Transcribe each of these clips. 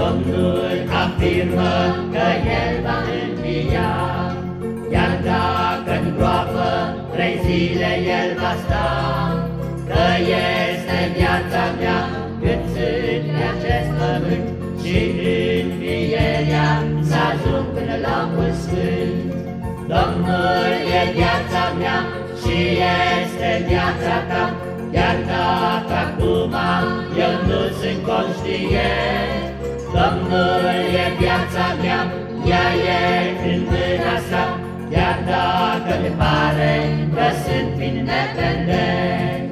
Domnul afirmă că El va învia, Iar dacă în groapă trei zile El va sta, Că este viața mea cât sunt pe acest pământ Și învierea să ajung până la locul sfânt. Domnul e viața mea și este viața ta, Domnul e viața mea, ea e în mâna sa, Iar dacă mi pare că sunt independent.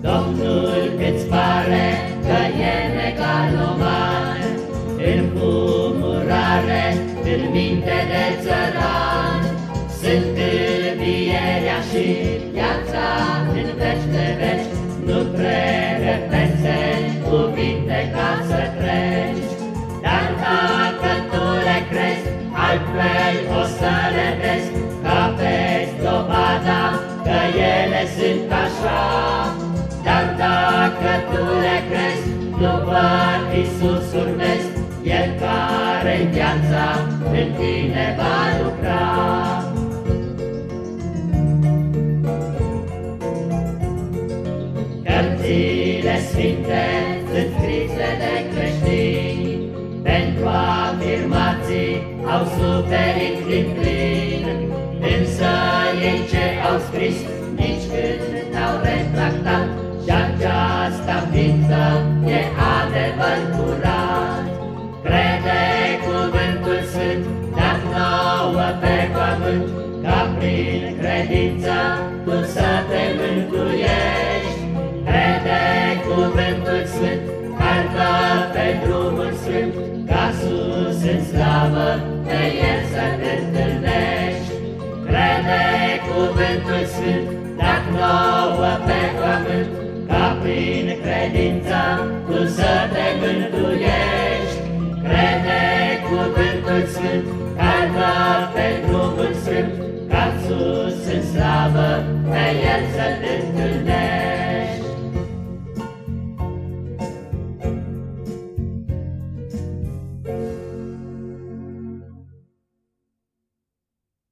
Domnul îți pare că e megaloman, În fumurare, în minte de țăran, Sunt învierea și viața că ele sunt așa. Dar dacă tu le crezi, după Iisus urmezi, El care viața în tine va lucra. Cărțile sfinte sunt scrise de creștini, Pentru afirmații au suferit din plin, Însă ei ce au scris nici când n-au retractat, Și aceasta ființă e adevăr curat. Crede cuvântul sfânt, dat nouă pe pământ, Ca prin credință tu să te mântuiești. Sfânt, dat nouă pe pământ, Ca prin credință